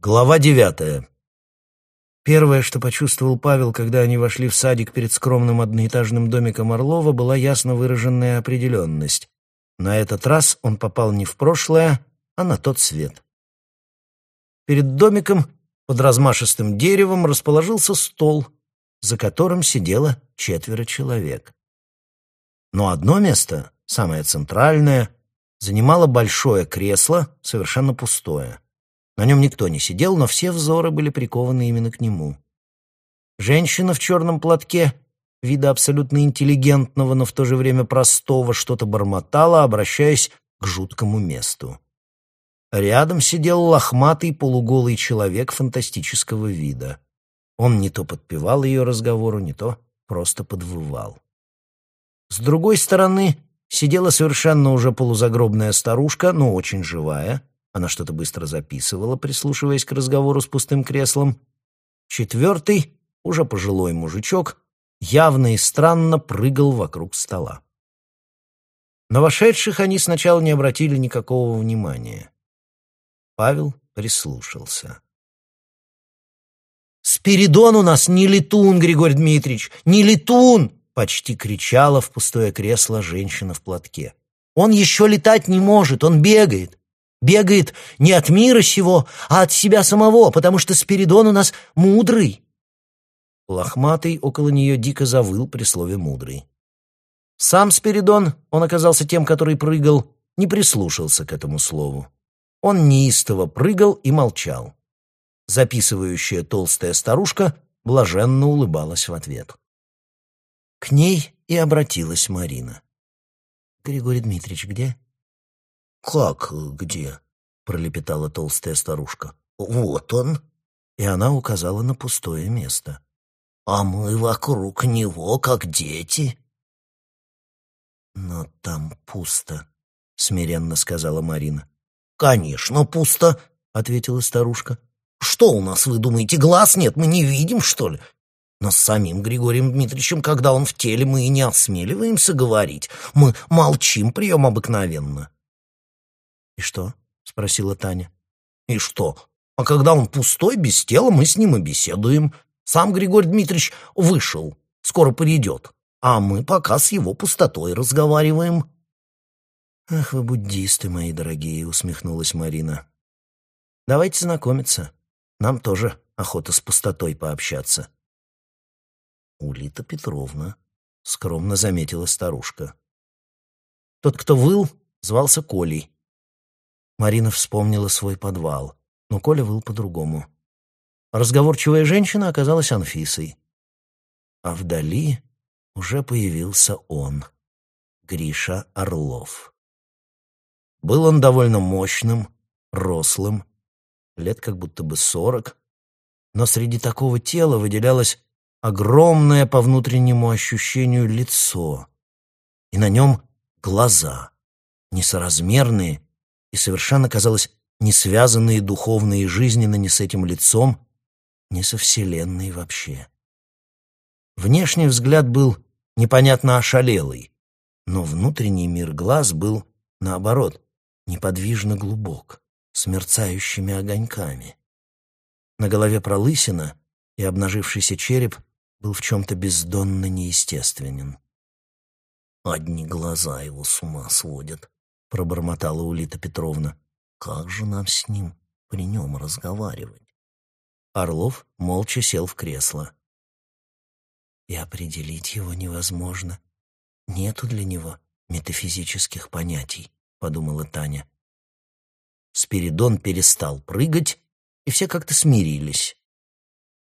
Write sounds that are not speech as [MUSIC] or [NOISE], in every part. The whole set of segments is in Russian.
Глава девятая. Первое, что почувствовал Павел, когда они вошли в садик перед скромным одноэтажным домиком Орлова, была ясно выраженная определенность. На этот раз он попал не в прошлое, а на тот свет. Перед домиком под размашистым деревом расположился стол, за которым сидело четверо человек. Но одно место, самое центральное, занимало большое кресло, совершенно пустое. На нем никто не сидел, но все взоры были прикованы именно к нему. Женщина в черном платке, вида абсолютно интеллигентного, но в то же время простого, что-то бормотала, обращаясь к жуткому месту. Рядом сидел лохматый полуголый человек фантастического вида. Он не то подпевал ее разговору, не то просто подвывал. С другой стороны сидела совершенно уже полузагробная старушка, но очень живая, она что-то быстро записывала, прислушиваясь к разговору с пустым креслом. Четвертый, уже пожилой мужичок, явно и странно прыгал вокруг стола. На вошедших они сначала не обратили никакого внимания. Павел прислушался. «Спиридон у нас не летун, Григорий Дмитриевич, не летун!» почти кричала в пустое кресло женщина в платке. «Он еще летать не может, он бегает. Бегает не от мира сего, а от себя самого, потому что Спиридон у нас мудрый. Лохматый около нее дико завыл при слове «мудрый». Сам Спиридон, он оказался тем, который прыгал, не прислушался к этому слову. Он неистово прыгал и молчал. Записывающая толстая старушка блаженно улыбалась в ответ. К ней и обратилась Марина. «Григорий Дмитриевич где?» «Как где?» — пролепетала толстая старушка. «Вот он!» И она указала на пустое место. «А мы вокруг него, как дети!» «Но там пусто», — смиренно сказала Марина. «Конечно, пусто», — ответила старушка. «Что у нас, вы думаете, глаз нет? Мы не видим, что ли? Но с самим Григорием Дмитриевичем, когда он в теле, мы и не осмеливаемся говорить. Мы молчим прием обыкновенно». «И что?» — спросила Таня. «И что? А когда он пустой, без тела, мы с ним и беседуем. Сам Григорий Дмитриевич вышел, скоро придет, а мы пока с его пустотой разговариваем». «Ах вы буддисты мои дорогие!» — усмехнулась Марина. «Давайте знакомиться. Нам тоже охота с пустотой пообщаться». «Улита Петровна», — скромно заметила старушка. Тот, кто выл, звался Колей. Марина вспомнила свой подвал, но Коля выл по-другому. Разговорчивая женщина оказалась Анфисой. А вдали уже появился он, Гриша Орлов. Был он довольно мощным, рослым, лет как будто бы сорок, но среди такого тела выделялось огромное по внутреннему ощущению лицо, и на нем глаза, несоразмерные и совершенно, казалось, не связанные духовно и жизненно ни с этим лицом, ни со Вселенной вообще. Внешний взгляд был непонятно ошалелый, но внутренний мир глаз был, наоборот, неподвижно глубок, с мерцающими огоньками. На голове пролысина, и обнажившийся череп был в чем-то бездонно неестественен. Одни глаза его с ума сводят, — пробормотала Улита Петровна. «Как же нам с ним при нем разговаривать?» Орлов молча сел в кресло. «И определить его невозможно. Нету для него метафизических понятий», — подумала Таня. Спиридон перестал прыгать, и все как-то смирились.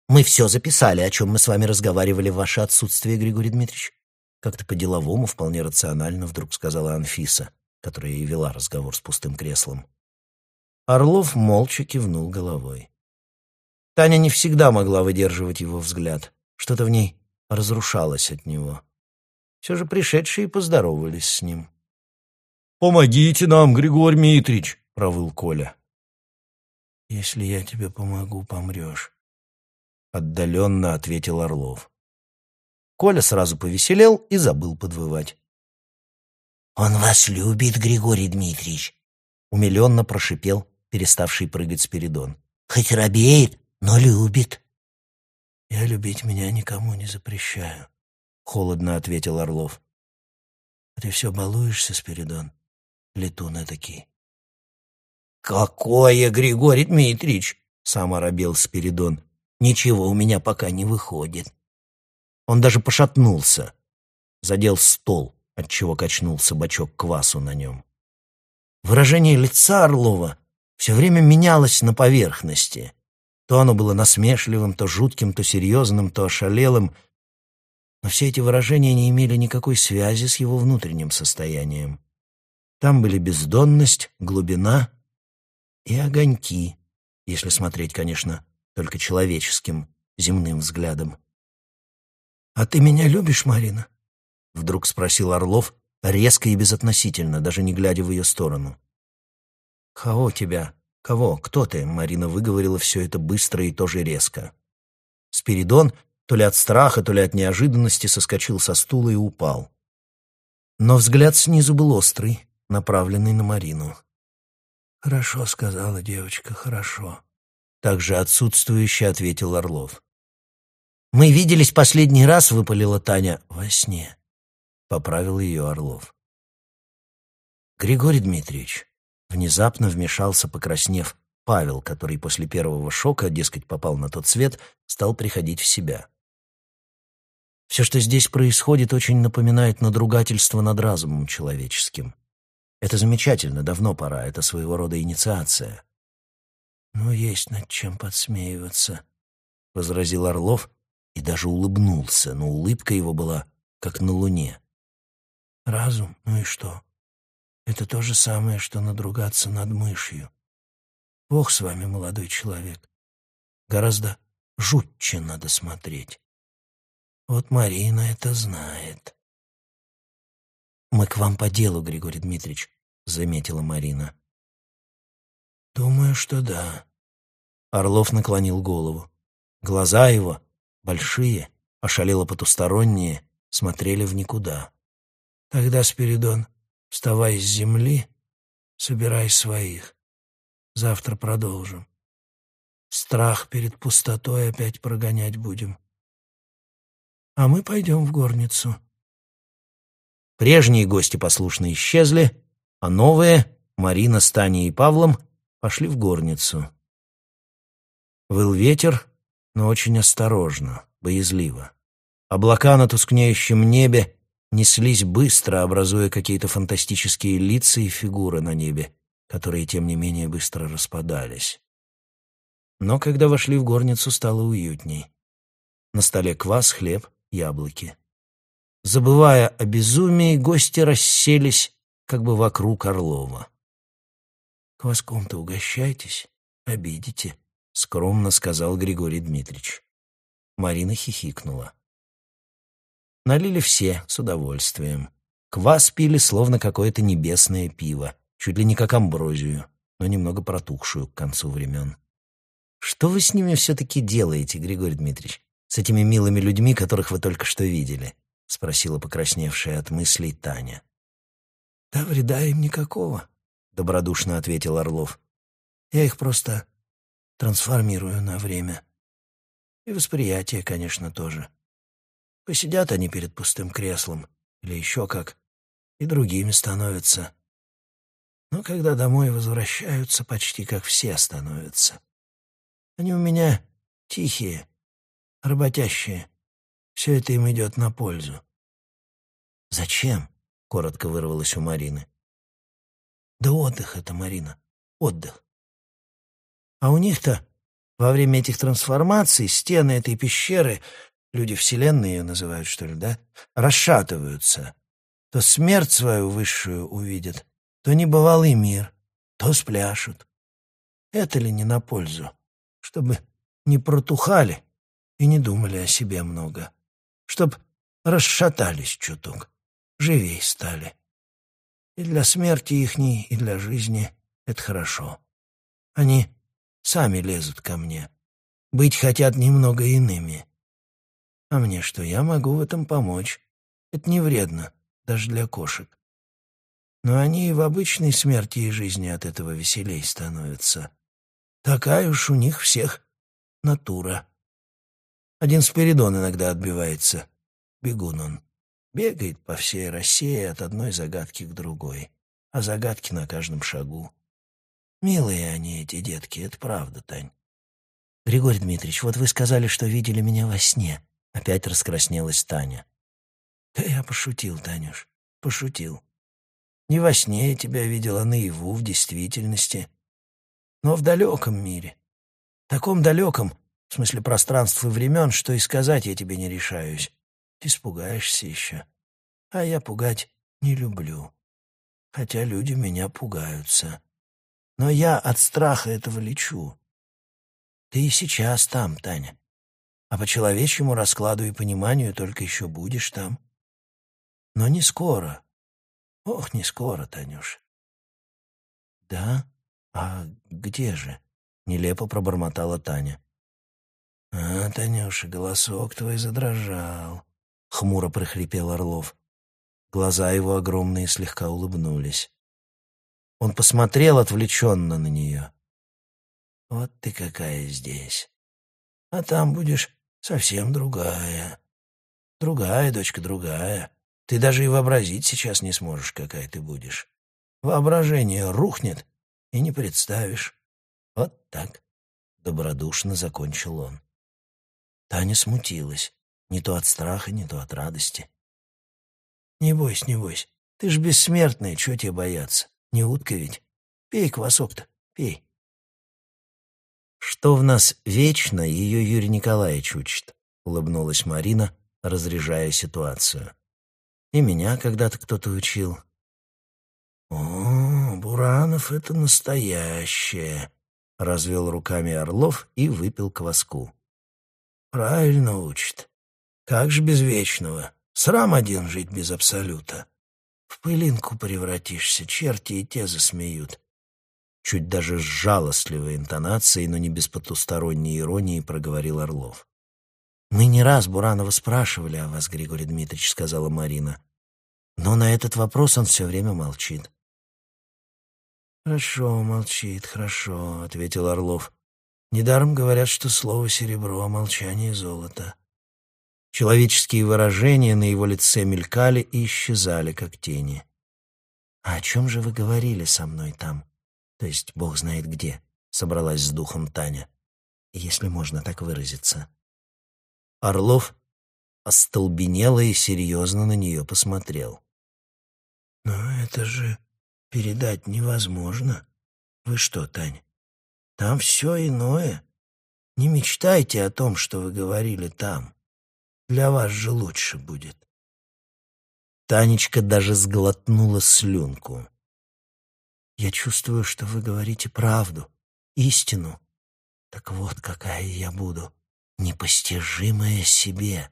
«Мы все записали, о чем мы с вами разговаривали в ваше отсутствие, Григорий Дмитриевич», как-то по-деловому, вполне рационально вдруг сказала Анфиса которая и вела разговор с пустым креслом. Орлов молча кивнул головой. Таня не всегда могла выдерживать его взгляд. Что-то в ней разрушалось от него. Все же пришедшие поздоровались с ним. «Помогите нам, Григорий Митрич!» — провыл Коля. «Если я тебе помогу, помрешь», — отдаленно ответил Орлов. Коля сразу повеселел и забыл подвывать. «Он вас любит, Григорий Дмитриевич», — умиленно прошипел переставший прыгать Спиридон. Хоть робеет, но любит. «Я любить меня никому не запрещаю», — холодно ответил Орлов. «А ты все балуешься, Спиридон, летун этакий». «Какое, Григорий Дмитриевич!» — сам оробел Спиридон. «Ничего у меня пока не выходит». Он даже пошатнулся, задел стол, отчего качнулся бачок квасу на нем. Выражение лица Орлова все время менялось на поверхности. То оно было насмешливым, то жутким, то серьезным, то ошалелым. Но все эти выражения не имели никакой связи с его внутренним состоянием. Там были бездонность, глубина и огоньки, если смотреть, конечно, только человеческим, земным взглядом. «А ты меня любишь, Марина?» — вдруг спросил Орлов, резко и безотносительно, даже не глядя в ее сторону. «Кого тебя?» «Кого? Кто ты?» — Марина выговорила все это быстро и тоже резко. Спиридон то ли от страха, то ли от неожиданности соскочил со стула и упал. Но взгляд снизу был острый, направленный на Марину. «Хорошо», — сказала девочка, — «хорошо». Также отсутствующе ответил Орлов. «Мы виделись последний раз», — выпалила Таня, — «во сне», — поправил ее Орлов. «Григорий Дмитриевич, Внезапно вмешался, покраснев, Павел, который после первого шока, дескать, попал на тот свет, стал приходить в себя. Все, что здесь происходит, очень напоминает надругательство над разумом человеческим. Это замечательно, давно пора, это своего рода инициация. «Ну, есть над чем подсмеиваться», — возразил Орлов и даже улыбнулся, но улыбка его была как на луне. «Разум? Ну и что? Это то же самое, что надругаться над мышью. Бог с вами, молодой человек. Гораздо жутче надо смотреть. Вот Марина это знает. «Мы к вам по делу, Григорий Дмитриевич», — заметила Марина. «Думаю, что да». Орлов наклонил голову. Глаза его, большие, ошалело потусторонние, смотрели в никуда. «Тогда, Спиридон, Вставай с земли, собирай своих. Завтра продолжим. Страх перед пустотой опять прогонять будем. А мы пойдем в горницу. Прежние гости послушно исчезли, а новые, Марина с Таней и Павлом, пошли в горницу. Выл ветер, но очень осторожно, боязливо. Облака на тускнеющем небе неслись быстро, образуя какие-то фантастические лица и фигуры на небе, которые, тем не менее, быстро распадались. Но когда вошли в горницу, стало уютней. На столе квас, хлеб, яблоки. Забывая о безумии, гости расселись как бы вокруг Орлова. «Кваском-то угощайтесь, обидите», — скромно сказал Григорий Дмитриевич. Марина хихикнула. Налили все с удовольствием. Квас пили, словно какое-то небесное пиво, чуть ли не как амброзию, но немного протухшую к концу времен. «Что вы с ними все-таки делаете, Григорий Дмитриевич, с этими милыми людьми, которых вы только что видели?» — спросила покрасневшая от мыслей Таня. «Да вреда им никакого», — добродушно ответил Орлов. «Я их просто трансформирую на время. И восприятие, конечно, тоже. Посидят они перед пустым креслом, или еще как, и другими становятся. Но когда домой возвращаются, почти как все становятся. Они у меня тихие, работящие. Все это им идет на пользу. «Зачем?» — коротко вырвалось у Марины. «Да отдых это, Марина, отдых. А у них-то во время этих трансформаций стены этой пещеры люди Вселенной ее называют, что ли, да, расшатываются. То смерть свою высшую увидят, то небывалый мир, то спляшут. Это ли не на пользу? Чтобы не протухали и не думали о себе много. Чтоб расшатались чуток, живей стали. И для смерти ихней, и для жизни это хорошо. Они сами лезут ко мне. Быть хотят немного иными. А мне что, я могу в этом помочь. Это не вредно, даже для кошек. Но они и в обычной смерти и жизни от этого веселей становятся. Такая уж у них всех натура. Один Спиридон иногда отбивается. Бегун он. Бегает по всей России от одной загадки к другой. А загадки на каждом шагу. Милые они, эти детки, это правда, Тань. Григорий Дмитриевич, вот вы сказали, что видели меня во сне. Опять раскраснелась Таня. Да я пошутил, Танюш, пошутил. Не во сне я тебя видел, а наяву, в действительности. Но в далеком мире. Таком далеком, в смысле пространства и времен, что и сказать я тебе не решаюсь. Испугаешься еще. А я пугать не люблю. Хотя люди меня пугаются. Но я от страха этого лечу. Ты и сейчас там, Таня. А по человечьему раскладу и пониманию только еще будешь там. Но не скоро. Ох, не скоро, Танюш. Да? А где же? Нелепо пробормотала Таня. А, Танюша, голосок твой задрожал. Хмуро прохрипел Орлов. Глаза его огромные слегка улыбнулись. Он посмотрел отвлеченно на нее. «Вот ты какая здесь. А там будешь совсем другая. Другая, дочка, другая. Ты даже и вообразить сейчас не сможешь, какая ты будешь. Воображение рухнет, и не представишь. Вот так». Добродушно закончил он. Таня смутилась. Не то от страха, не то от радости. «Не бойся, не бойся. Ты ж бессмертная, чего тебе бояться? Не утка ведь. Пей квасок-то, пей». «Что в нас вечно, ее Юрий Николаевич учит», — улыбнулась Марина, разряжая ситуацию. «И меня когда-то кто-то учил». «О, Буранов — это настоящее», — развел руками Орлов и выпил кваску. «Правильно учит. Как же без вечного? Срам один жить без абсолюта. В пылинку превратишься, черти и те засмеют. Чуть даже с жалостливой интонацией, но не без потусторонней иронии проговорил Орлов. «Мы не раз Буранова спрашивали о вас, Григорий Дмитриевич», — сказала Марина. «Но на этот вопрос он все время молчит». «Хорошо, молчит, хорошо», — ответил Орлов. «Недаром говорят, что слово серебро, а молчание — золото». Человеческие выражения на его лице мелькали и исчезали, как тени. «А о чем же вы говорили со мной там? То есть бог знает где?» — собралась с духом Таня. «Если можно так выразиться». Орлов остолбенело и серьезно на нее посмотрел. «Но это же передать невозможно. Вы что, Таня, там все иное. Не мечтайте о том, что вы говорили там. Для вас же лучше будет. Танечка даже сглотнула слюнку. Я чувствую, что вы говорите правду, истину. Так вот, какая я буду, непостижимая себе.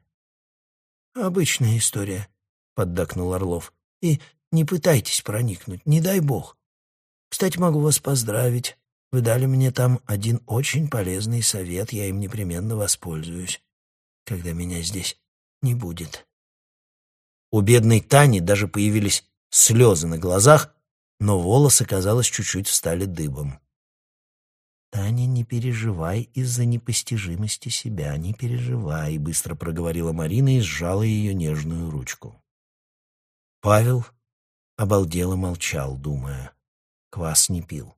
Обычная история, поддакнул Орлов. И не пытайтесь проникнуть, не дай бог. Кстати, могу вас поздравить. Вы дали мне там один очень полезный совет, я им непременно воспользуюсь когда меня здесь не будет. У бедной Тани даже появились слезы на глазах, но волосы, казалось, чуть-чуть встали дыбом. «Таня, не переживай из-за непостижимости себя, не переживай», — быстро проговорила Марина и сжала ее нежную ручку. Павел обалдело молчал, думая. Квас не пил.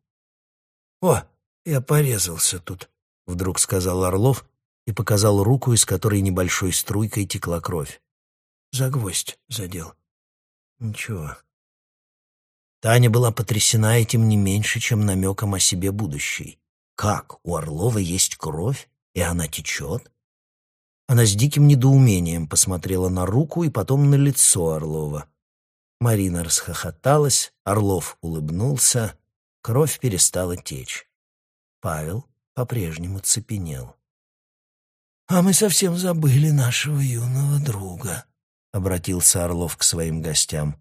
«О, я порезался тут», — вдруг сказал Орлов и показал руку, из которой небольшой струйкой текла кровь. За гвоздь задел. Ничего. Таня была потрясена этим не меньше, чем намеком о себе будущей. Как? У Орлова есть кровь, и она течет? Она с диким недоумением посмотрела на руку и потом на лицо Орлова. Марина расхохоталась, Орлов улыбнулся, кровь перестала течь. Павел по-прежнему цепенел. «А мы совсем забыли нашего юного друга», — обратился Орлов к своим гостям.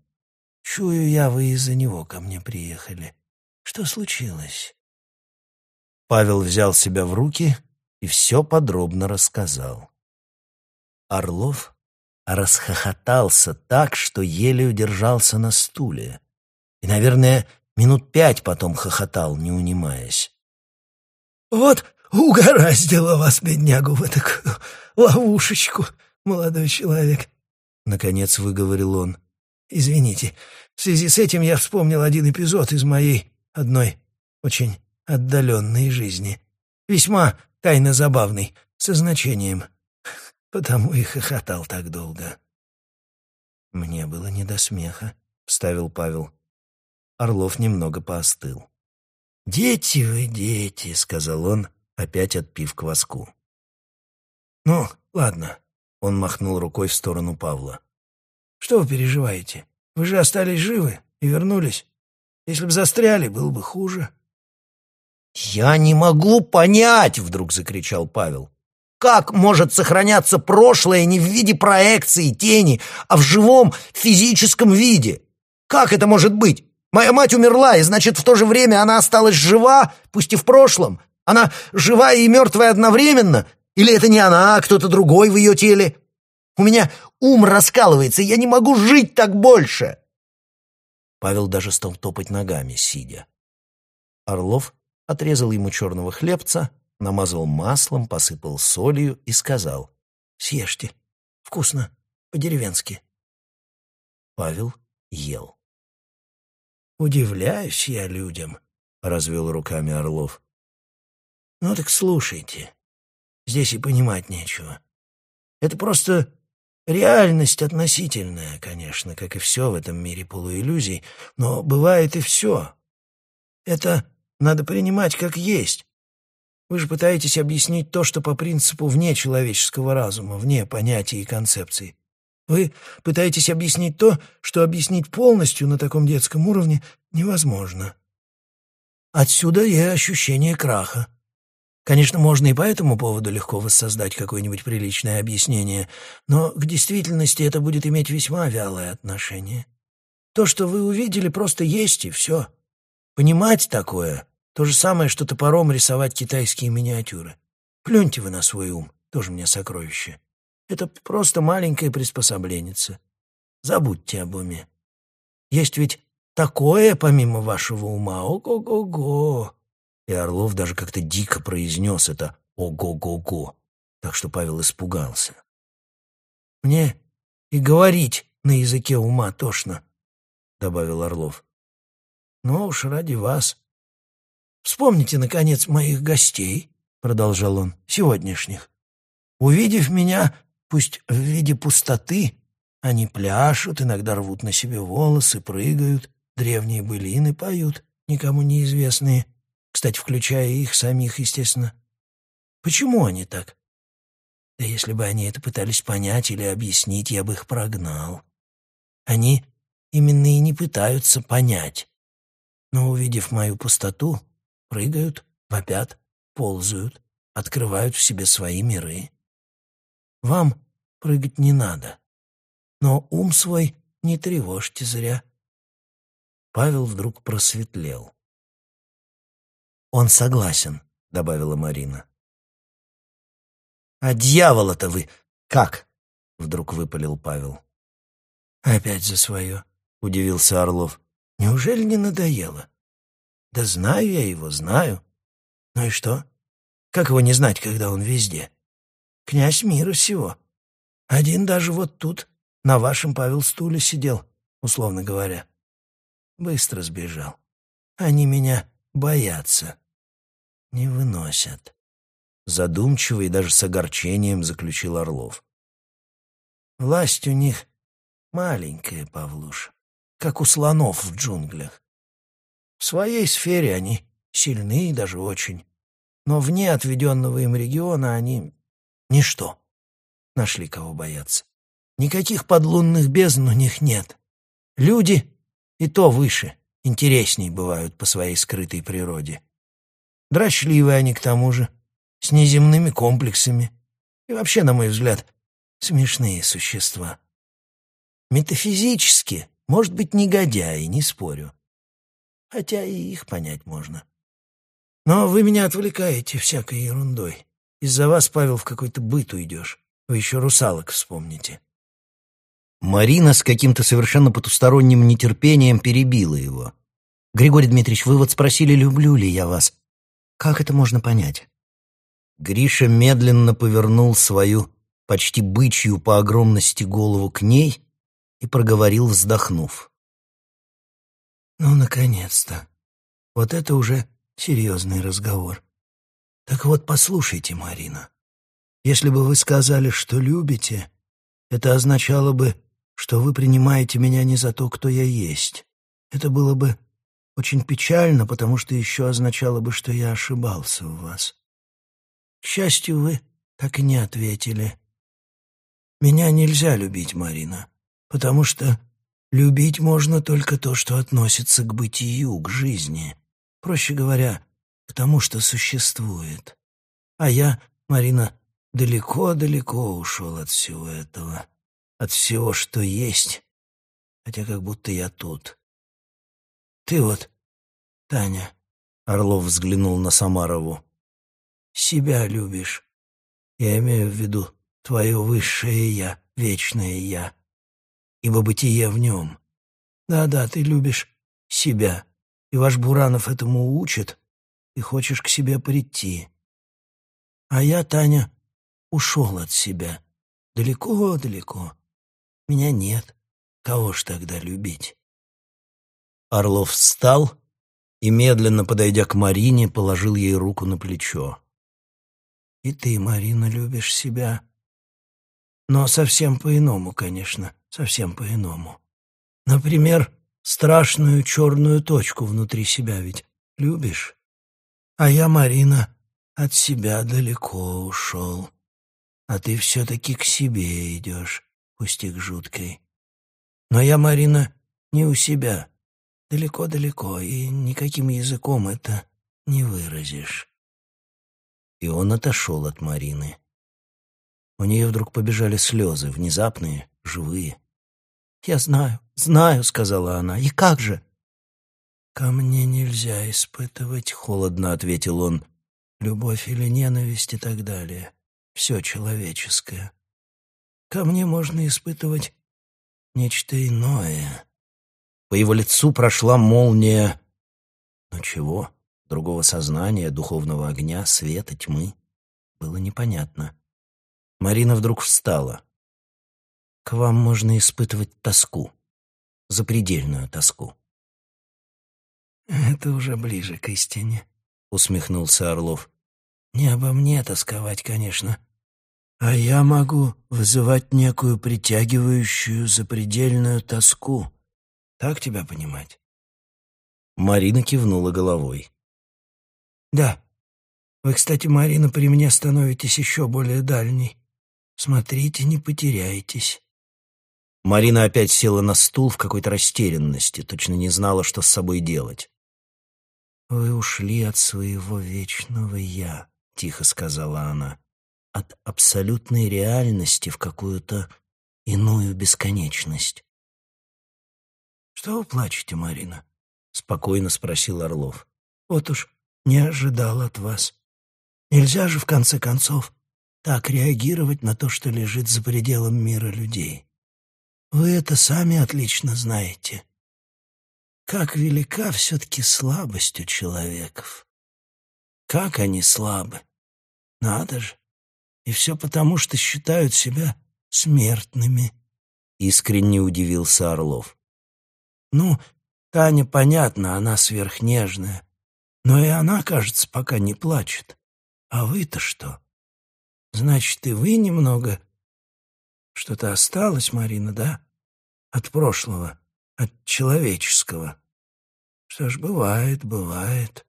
«Чую я, вы из-за него ко мне приехали. Что случилось?» Павел взял себя в руки и все подробно рассказал. Орлов расхохотался так, что еле удержался на стуле. И, наверное, минут пять потом хохотал, не унимаясь. Вот угораздило вас, беднягу, в такую ловушечку, молодой человек. Наконец выговорил он. Извините, в связи с этим я вспомнил один эпизод из моей одной очень отдаленной жизни. Весьма тайно забавный, со значением. Потому и хохотал так долго. «Мне было не до смеха», — вставил Павел. Орлов немного поостыл. «Дети вы, дети», — сказал он, опять отпив кваску. «Ну, ладно», — он махнул рукой в сторону Павла. «Что вы переживаете? Вы же остались живы и вернулись. Если бы застряли, было бы хуже». «Я не могу понять!» — вдруг закричал Павел. «Как может сохраняться прошлое не в виде проекции, тени, а в живом физическом виде? Как это может быть? Моя мать умерла, и значит, в то же время она осталась жива, пусть и в прошлом. Она живая и мертвая одновременно? Или это не она, а кто-то другой в ее теле? У меня ум раскалывается, я не могу жить так больше!» Павел даже стал топать ногами, сидя. Орлов отрезал ему черного хлебца, намазал маслом, посыпал солью и сказал «Съешьте, вкусно, по-деревенски». Павел ел. «Удивляюсь я людям», — развел руками Орлов. «Ну так слушайте, здесь и понимать нечего. Это просто реальность относительная, конечно, как и все в этом мире полуиллюзий, но бывает и все. Это надо принимать как есть. Вы же пытаетесь объяснить то, что по принципу вне человеческого разума, вне понятий и концепций. Вы пытаетесь объяснить то, что объяснить полностью на таком детском уровне невозможно. Отсюда и ощущение краха. Конечно, можно и по этому поводу легко воссоздать какое-нибудь приличное объяснение, но к действительности это будет иметь весьма вялое отношение. То, что вы увидели, просто есть, и все. Понимать такое — то же самое, что топором рисовать китайские миниатюры. Плюньте вы на свой ум, тоже мне сокровище. Это просто маленькая приспособленница. Забудьте об уме. Есть ведь такое, помимо вашего ума, ого-го-го. И Орлов даже как-то дико произнес это «ого-го-го», так что Павел испугался. «Мне и говорить на языке ума тошно», — добавил Орлов. «Но уж ради вас. Вспомните, наконец, моих гостей», — продолжал он, — «сегодняшних. Увидев меня, Пусть в виде пустоты они пляшут, иногда рвут на себе волосы, прыгают, древние былины поют, никому неизвестные, кстати, включая их самих, естественно. Почему они так? Да если бы они это пытались понять или объяснить, я бы их прогнал. Они именно и не пытаются понять. Но, увидев мою пустоту, прыгают, вопят, ползают, открывают в себе свои миры. Вам прыгать не надо, но ум свой не тревожьте зря. Павел вдруг просветлел. «Он согласен», — добавила Марина. «А дьявола-то вы как?» — вдруг выпалил Павел. «Опять за свое», — удивился Орлов. «Неужели не надоело?» «Да знаю я его, знаю. Ну и что? Как его не знать, когда он везде?» Князь мира сего. Один даже вот тут, на вашем Павел стуле сидел, условно говоря. Быстро сбежал. Они меня боятся. Не выносят. Задумчиво и даже с огорчением заключил Орлов. Власть у них маленькая, Павлуш, как у слонов в джунглях. В своей сфере они сильны даже очень, но вне отведенного им региона они Ничто. Нашли кого бояться. Никаких подлунных бездн у них нет. Люди и то выше, интересней бывают по своей скрытой природе. Дрочливые они к тому же, с неземными комплексами. И вообще, на мой взгляд, смешные существа. Метафизически, может быть, негодяи, не спорю. Хотя и их понять можно. Но вы меня отвлекаете всякой ерундой. Из-за вас, Павел, в какой-то быт уйдешь. Вы еще русалок вспомните». Марина с каким-то совершенно потусторонним нетерпением перебила его. «Григорий Дмитриевич, вы вот спросили, люблю ли я вас. Как это можно понять? Гриша медленно повернул свою почти бычью по огромности голову к ней и проговорил, вздохнув. «Ну, наконец-то! Вот это уже серьезный разговор. Так вот, послушайте, Марина, если бы вы сказали, что любите, это означало бы, что вы принимаете меня не за то, кто я есть. Это было бы очень печально, потому что еще означало бы, что я ошибался в вас. К счастью, вы так и не ответили. Меня нельзя любить, Марина, потому что любить можно только то, что относится к бытию, к жизни. Проще говоря, к тому, что существует. А я, Марина, далеко-далеко ушел от всего этого, от всего, что есть, хотя как будто я тут. Ты вот, Таня, Орлов взглянул на Самарову, себя любишь. Я имею в виду твое высшее «я», вечное «я», ибо бытие в нем. Да-да, ты любишь себя, и ваш Буранов этому учит, и хочешь к себе прийти. А я, Таня, ушел от себя. Далеко-далеко. Меня нет. Кого ж тогда любить? Орлов встал и, медленно подойдя к Марине, положил ей руку на плечо. «И ты, Марина, любишь себя. Но совсем по-иному, конечно, совсем по-иному. Например, страшную черную точку внутри себя ведь любишь? А я, Марина, от себя далеко ушел. А ты все-таки к себе идешь, пусть и к жуткой. Но я, Марина, не у себя, далеко-далеко, и никаким языком это не выразишь. И он отошел от Марины. У нее вдруг побежали слезы, внезапные, живые. «Я знаю, знаю», — сказала она. «И как же?» «Ко мне нельзя испытывать», — холодно ответил он, «любовь или ненависть и так далее. Все человеческое. Ко мне можно испытывать нечто иное». По его лицу прошла молния... Ну чего? Другого сознания, духовного огня, света, тьмы. Было непонятно. Марина вдруг встала. «К вам можно испытывать тоску. Запредельную тоску. «Это уже ближе к истине», — усмехнулся Орлов. «Не обо мне тосковать, конечно, а я могу вызывать некую притягивающую запредельную тоску. Так тебя понимать?» Марина кивнула головой. «Да. Вы, кстати, Марина, при мне становитесь еще более дальней. Смотрите, не потеряйтесь». Марина опять села на стул в какой-то растерянности, точно не знала, что с собой делать. «Вы ушли от своего вечного «я», — тихо сказала она, — «от абсолютной реальности в какую-то иную бесконечность». «Что вы плачете, Марина?» — спокойно спросил Орлов. «Вот уж не ожидал от вас. Нельзя же, в конце концов, так реагировать на то, что лежит за пределом мира людей. Вы это сами отлично знаете. Как велика все-таки слабость у человеков. Как они слабы. Надо же. И все потому, что считают себя смертными. Искренне удивился Орлов. Ну, Таня, понятно, она сверхнежная. Но и она, кажется, пока не плачет. А вы-то что? Значит, и вы немного... Что-то осталось, Марина, да? От прошлого от человеческого. Что ж, бывает, бывает.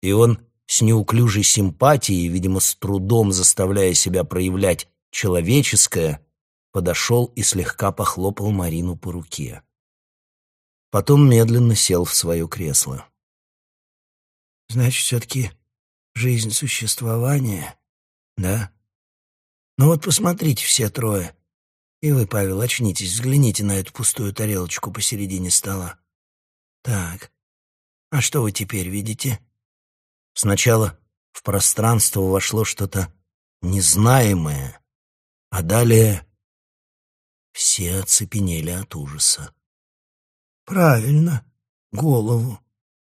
И он с неуклюжей симпатией, видимо, с трудом заставляя себя проявлять человеческое, подошел и слегка похлопал Марину по руке. Потом медленно сел в свое кресло. «Значит, все-таки жизнь существования, да? Ну вот посмотрите все трое. И вы, Павел, очнитесь, взгляните на эту пустую тарелочку посередине стола. Так, а что вы теперь видите? Сначала в пространство вошло что-то незнаемое, а далее все оцепенели от ужаса. Правильно, голову,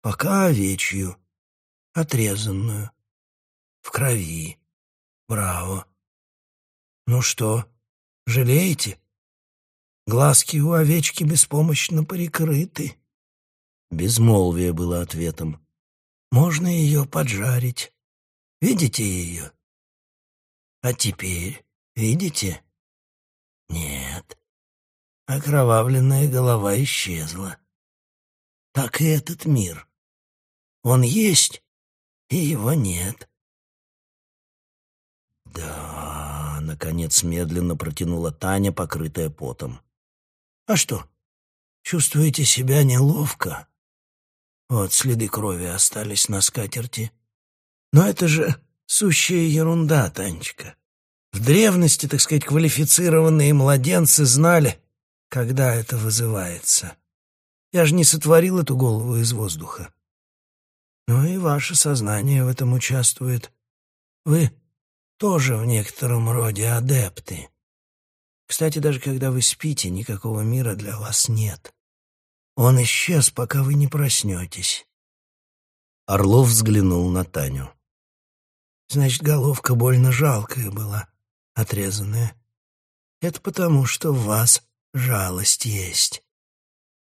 пока овечью. отрезанную, в крови. Браво. Ну что, жалеете? Глазки у овечки беспомощно прикрыты. Безмолвие было ответом. Можно ее поджарить. Видите ее? А теперь видите? Нет. Окровавленная голова исчезла. Так и этот мир. Он есть, и его нет. Да, наконец медленно протянула Таня, покрытая потом. А что? Чувствуете себя неловко? Вот следы крови остались на скатерти. Но это же сущая ерунда, Танечка. В древности, так сказать, квалифицированные младенцы знали, когда это вызывается. Я же не сотворил эту голову из воздуха. Но и ваше сознание в этом участвует. Вы тоже в некотором роде адепты. Кстати, даже когда вы спите, никакого мира для вас нет. Он исчез, пока вы не проснетесь. Орлов взглянул на Таню. Значит, головка больно жалкая была, отрезанная. Это потому, что в вас жалость есть.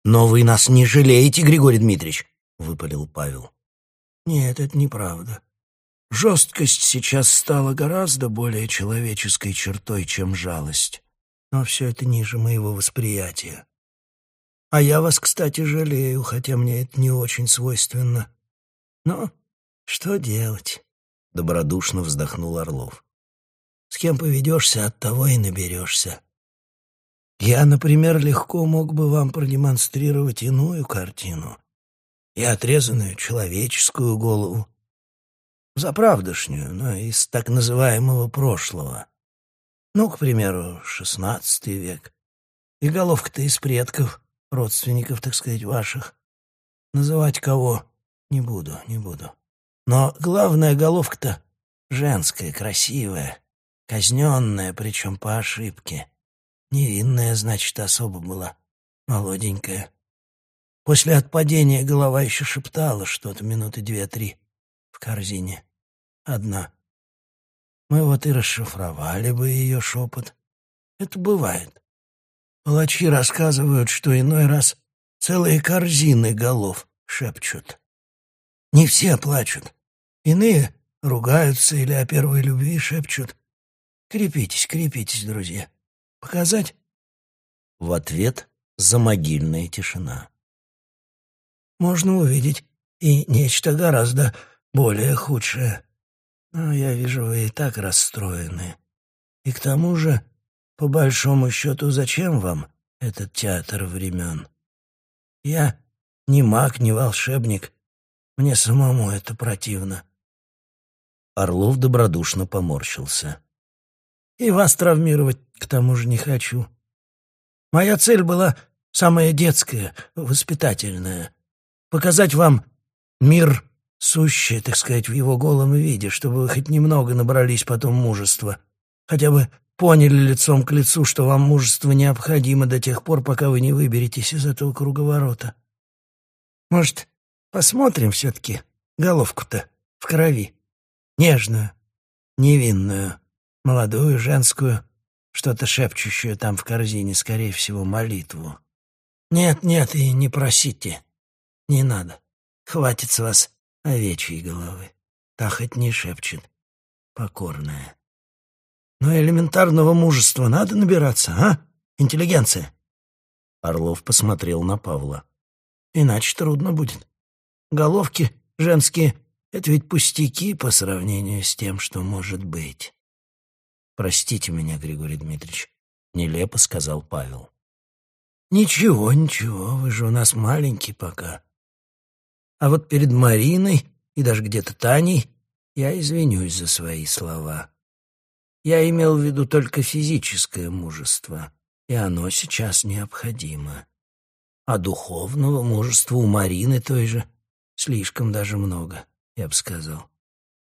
«Но вы нас не жалеете, Григорий Дмитриевич!» — выпалил Павел. «Нет, это неправда. Жесткость сейчас стала гораздо более человеческой чертой, чем жалость. Но все это ниже моего восприятия. А я вас, кстати, жалею, хотя мне это не очень свойственно. Но что делать? Добродушно вздохнул Орлов. С кем поведешься, от того и наберешься. Я, например, легко мог бы вам продемонстрировать иную картину и отрезанную человеческую голову. Заправдошнюю, но из так называемого прошлого. Ну, к примеру, шестнадцатый век. И головка-то из предков, родственников, так сказать, ваших. Называть кого не буду, не буду. Но главная головка-то женская, красивая, казненная, причем по ошибке. Невинная, значит, особо была, молоденькая. После отпадения голова еще шептала что-то минуты две-три в корзине. Одна. Мы вот и расшифровали бы ее шепот. Это бывает. Палачи рассказывают, что иной раз целые корзины голов шепчут. Не все плачут. Иные ругаются или о первой любви шепчут. Крепитесь, крепитесь, друзья. Показать? В ответ замогильная тишина. Можно увидеть и нечто гораздо более худшее. Но я вижу, вы и так расстроены. И к тому же по большому счету, зачем вам этот театр времен? Я не маг, не волшебник. Мне самому это противно. Орлов добродушно поморщился. И вас травмировать к тому же не хочу. Моя цель была самая детская, воспитательная. Показать вам мир сущий, так сказать, в его голом виде, чтобы вы хоть немного набрались потом мужества. Хотя бы поняли лицом к лицу, что вам мужество необходимо до тех пор, пока вы не выберетесь из этого круговорота. Может, посмотрим все-таки головку-то в крови? Нежную, невинную, молодую, женскую, что-то шепчущую там в корзине, скорее всего, молитву. Нет, нет, и не просите. Не надо. Хватит с вас овечьей головы. Та хоть не шепчет, покорная. Но элементарного мужества надо набираться, а? Интеллигенция. Орлов посмотрел на Павла. Иначе трудно будет. Головки женские — это ведь пустяки по сравнению с тем, что может быть. Простите меня, Григорий Дмитриевич, — нелепо сказал Павел. Ничего, ничего, вы же у нас маленький пока. А вот перед Мариной и даже где-то Таней я извинюсь за свои слова. Я имел в виду только физическое мужество, и оно сейчас необходимо. А духовного мужества у Марины той же слишком даже много, я бы сказал.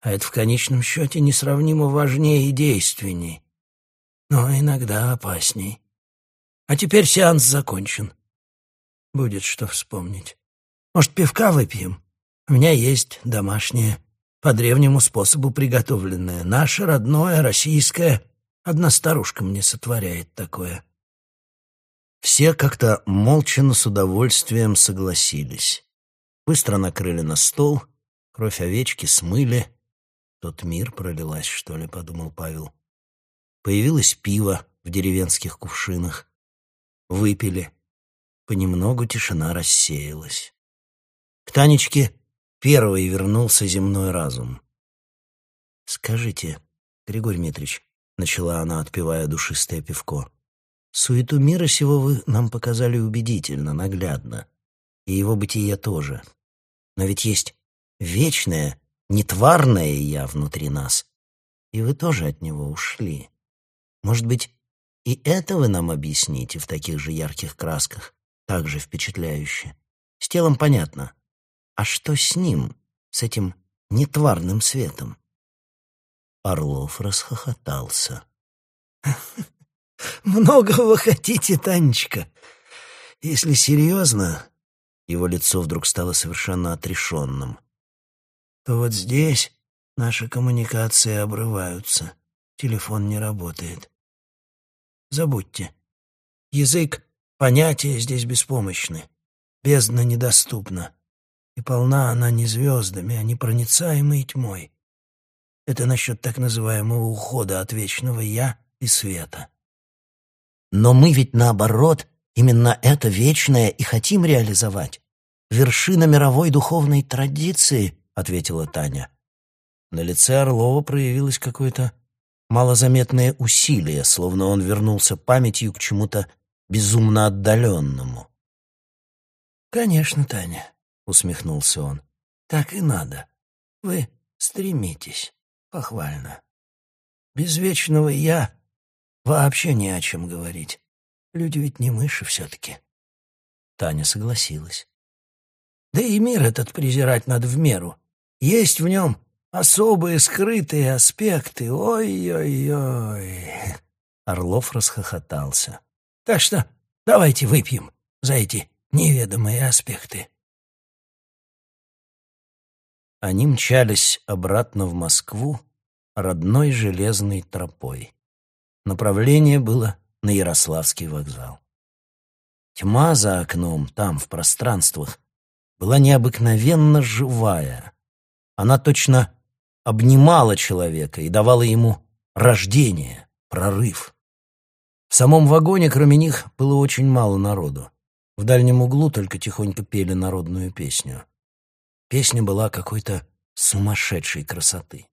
А это в конечном счете несравнимо важнее и действенней, но иногда опасней. А теперь сеанс закончен. Будет что вспомнить. Может, пивка выпьем? У меня есть домашнее, по древнему способу приготовленное. Наше родное, российское. Одна старушка мне сотворяет такое. Все как-то молча, но с удовольствием согласились. Быстро накрыли на стол, кровь овечки смыли. Тот мир пролилась, что ли, подумал Павел. Появилось пиво в деревенских кувшинах. Выпили. Понемногу тишина рассеялась. К Танечке первый вернулся земной разум. «Скажите, Григорий Дмитриевич», — начала она, отпивая душистое пивко, «суету мира сего вы нам показали убедительно, наглядно, и его бытие тоже. Но ведь есть вечное, нетварное «я» внутри нас, и вы тоже от него ушли. Может быть, и это вы нам объясните в таких же ярких красках, так же впечатляюще. С телом понятно. А что с ним, с этим нетварным светом? Орлов расхохотался. [LAUGHS] «Многого вы хотите, Танечка. Если серьезно...» Его лицо вдруг стало совершенно отрешенным. «То вот здесь наши коммуникации обрываются. Телефон не работает. Забудьте. Язык, понятия здесь беспомощны. Бездна недоступна. И полна она не звездами, а непроницаемой тьмой. Это насчет так называемого ухода от вечного «я» и света. Но мы ведь наоборот, именно это вечное и хотим реализовать. Вершина мировой духовной традиции, ответила Таня. На лице Орлова проявилось какое-то малозаметное усилие, словно он вернулся памятью к чему-то безумно отдаленному. «Конечно, Таня», — усмехнулся он, — «так и надо. Вы стремитесь, похвально. Без вечного «я» вообще не о чем говорить. Люди ведь не мыши все-таки». Таня согласилась. «Да и мир этот презирать надо в меру. Есть в нем особые скрытые аспекты. Ой-ой-ой. Орлов расхохотался. Так что давайте выпьем за эти неведомые аспекты. Они мчались обратно в Москву родной железной тропой. Направление было на Ярославский вокзал. Тьма за окном, там, в пространствах, была необыкновенно живая. Она точно обнимала человека и давала ему рождение, прорыв. В самом вагоне, кроме них, было очень мало народу. В дальнем углу только тихонько пели народную песню. Песня была какой-то сумасшедшей красоты.